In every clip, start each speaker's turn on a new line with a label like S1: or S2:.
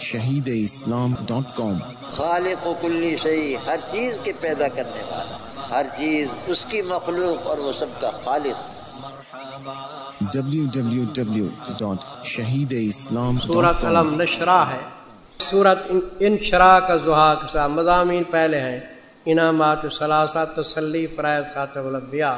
S1: شہید اسلام ڈاٹ کام۔
S2: خالق و کلی شہی ہر چیز کے پیدا کرنے والا ہر چیز اس کی مخلوق اور وہ سب کا خالق۔
S1: www.shahideislam.com
S3: سورت علم نشرا ہے۔ سورت انشرا کا زحا کے ساتھ مضامین پہلے ہیں۔ انعامات ثلاثہ تسلی فرائض خاطب الانبیاء۔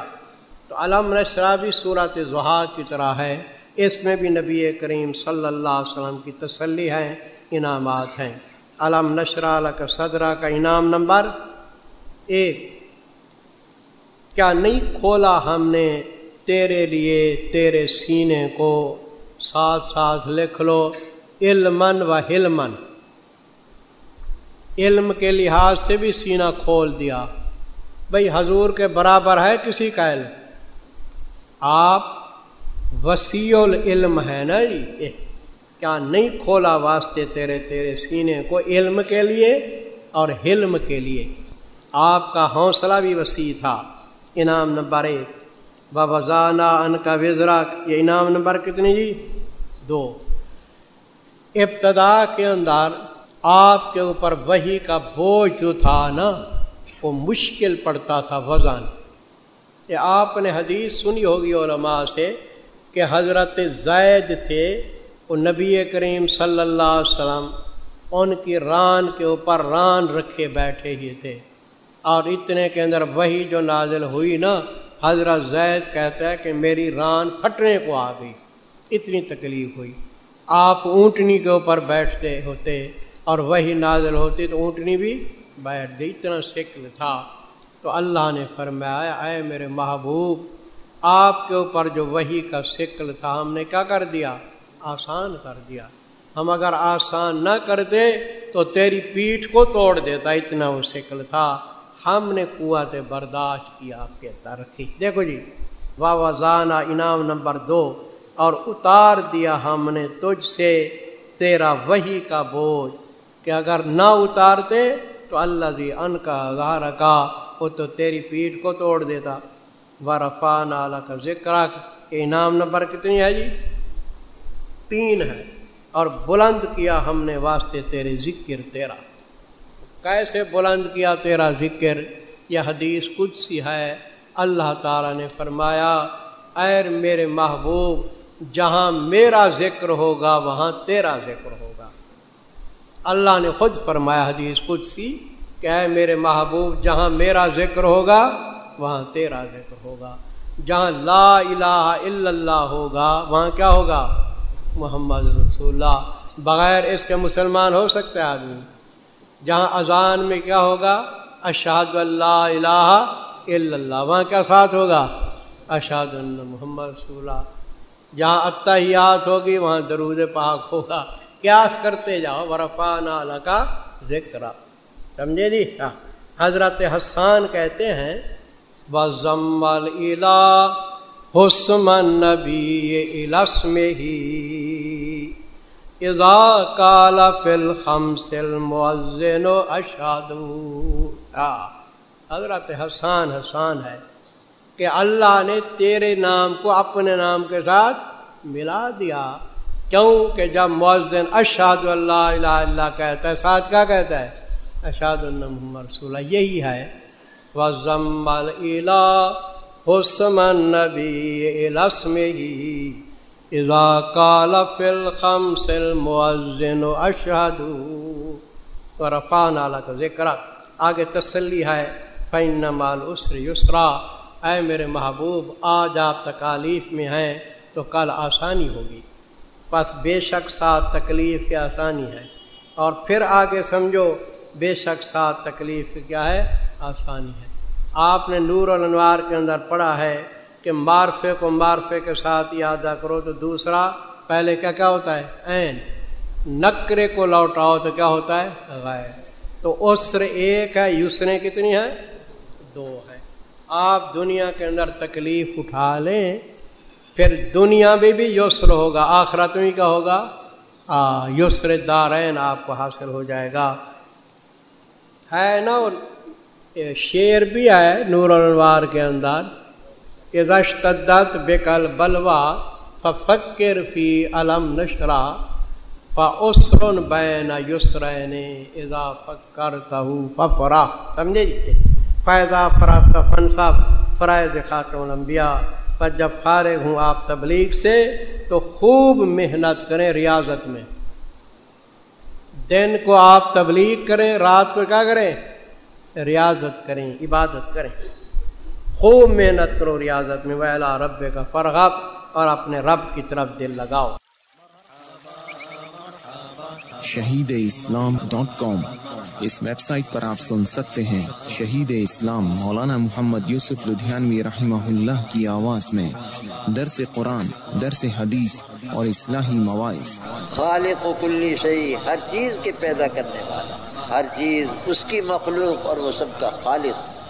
S3: تو علم نشرا بھی صورت زحا کی طرح ہے۔ اس میں بھی نبی کریم صلی اللہ علیہ وسلم کی تسلی ہے۔ انعامات ہیں۔ علم نشرا کا صدرہ کا انعام نمبر ایک۔ کیا نہیں کھولا ہم نے تیرے لیے تیرے سینے کو؟ ساتھ ساتھ لکھ لو علمن و حلمن علم کے لحاظ سے بھی سینہ کھول دیا۔ بھائی حضور کے برابر ہے کسی کا علم؟ آپ وسیع العلم ہے نا جی؟ کیا نہیں کھولا واسطے تیرے تیرے سینے کو علم کے لیے اور حلم کے لیے؟ آپ کا حوصلہ بھی وسیع تھا۔ انعام نمبر ایک۔ بابا ان کا وزرا یہ انعام نمبر کتنی جی؟ دو۔ ابتدا کے اندر آپ کے اوپر وہی کا بوجھ جو تھا نا، وہ مشکل پڑتا تھا وزن۔ یہ آپ نے حدیث سنی ہوگی علماء سے کہ حضرت زید تھے۔ وہ نبی کریم صلی اللہ علیہ وسلم ان کی ران کے اوپر ران رکھے بیٹھے ہی تھے۔ اور اتنے کے اندر وہی جو نازل ہوئی نا، حضرت زید کہتا ہے کہ میری ران پھٹنے کو آ گئی۔ اتنی تکلیف ہوئی۔ آپ اونٹنی کے اوپر بیٹھتے ہوتے اور وہی نازل ہوتی تو اونٹنی بھی بیٹھ گئی۔ اتنا شکل تھا۔ تو اللہ نے فرمایا، اے میرے محبوب، آپ کے اوپر جو وہی کا شکل تھا، ہم نے کیا کر دیا؟ آسان کر دیا۔ ہم اگر آسان نہ کرتے تو تیری پیٹھ کو توڑ دیتا، اتنا وہ شکل تھا۔ ہم نے قوت برداشت کی آپ کے ترقی دیکھو جی واہ وزانہ انعام نمبر دو۔ اور اتار دیا ہم نے تجھ سے تیرا وہی کا بوجھ۔ کہ اگر نہ اتارتے تو اللہ جی ان کا غار کا وہ تو تیری پیٹھ کو توڑ دیتا۔ ورفا نالا کا ذکر انعام نمبر کتنی ہے جی؟ تین ہے اور بلند کیا ہم نے واسطے تیرے ذکر تیرا۔ کیسے بلند کیا تیرا ذکر؟ یہ حدیث کچھ سی ہے۔ اللہ تعالیٰ نے فرمایا، ایر میرے محبوب، جہاں میرا ذکر ہوگا، وہاں تیرا ذکر ہوگا۔ اللہ نے خود فرمایا، حدیث کچھ سی، کہ اے میرے محبوب، جہاں میرا ذکر ہوگا، وہاں تیرا ذکر ہوگا۔ جہاں لا الہ الا اللہ ہوگا، وہاں کیا ہوگا؟ محمد رسول اللہ، بغیر اس کے مسلمان ہو سکتے آدمی۔ جہاں اذان میں کیا ہوگا؟ اشاد اللہ الہ الا اللہ، وہاں کیا ساتھ ہوگا؟ اشاد اللہ محمد رسول اللہ۔ جہاں اتحیات ہوگی، وہاں درود پاک ہوگا۔ قیاس کرتے جاؤ ورفا نالا کا ذکر سمجھے جی؟ ہاں۔ حضرت حسان کہتے ہیں بزم الا حسم نبی علسم ہی اذا کالا فل خم معذن و اشاد حضرت حسان حسان ہے کہ اللہ نے تیرے نام کو اپنے نام کے ساتھ ملا دیا۔ کیوں کہ جب معذن اشاد اللہ الہ اللہ کہتا ہے، ساتھ کیا کہتا ہے؟ اشاد اللہ محمد رسول یہی ہے۔ وزم الا حسم نبی علسم ہی اذا کال فل خم سل معذن و اشہد کا ذکر آگے تسلی ہے. فین مال اسر یسرا اے میرے محبوب، آج آپ تکالیف میں ہیں تو کل آسانی ہوگی. بس بے شک ساتھ تکلیف کی آسانی ہے. اور پھر آگے سمجھو، بے شک ساتھ تکلیف کیا ہے؟ آسانی ہے. آپ نے نور الانوار کے اندر پڑھا ہے کہ مارفے کو مارفے کے ساتھ یادہ کرو تو دوسرا پہلے کیا کیا ہوتا ہے؟ این نکرے کو لوٹاؤ تو کیا ہوتا ہے؟ غیر۔ تو اسر ایک ہے یسریں کتنی ہے؟ دو ہے۔ آپ دنیا کے اندر تکلیف اٹھا لیں، پھر دنیا میں بھی یسر ہوگا، آخرت میں کیا ہوگا؟ آ، یسر دارین آپ کو حاصل ہو جائے گا۔ ہے نا؟ شیر بھی ہے نور الوار کے اندر۔ ازشتدت بکل بلوا فکر فی علم نشرا فسرن بین یسرین اذا فکرتہ ففرا سمجھے جی؟ فیضا فرات فنصب فرائض خاتون انبیاء پر جب فارغ ہوں آپ تبلیغ سے تو خوب محنت کریں ریاضت میں۔ دن کو آپ تبلیغ کریں، رات کو کیا کریں؟ ریاضت کریں، عبادت کریں۔ خوب محنت کرو ریاضت میں ویلا رب کا فرغب اور اپنے رب کی طرف دل لگاؤ۔
S1: Shaheed Islam dot com. اس ویب سائٹ پر آپ سن سکتے ہیں شہید اسلام مولانا محمد یوسف لدھیانوی رحمہ اللہ کی آواز میں۔ درس قرآن درس حدیث اور اصلاحی مواعث۔
S2: خالق و کلی شہی ہر چیز کے پیدا کرنے والا ہر چیز اس کی مخلوق اور وہ سب کا خالق۔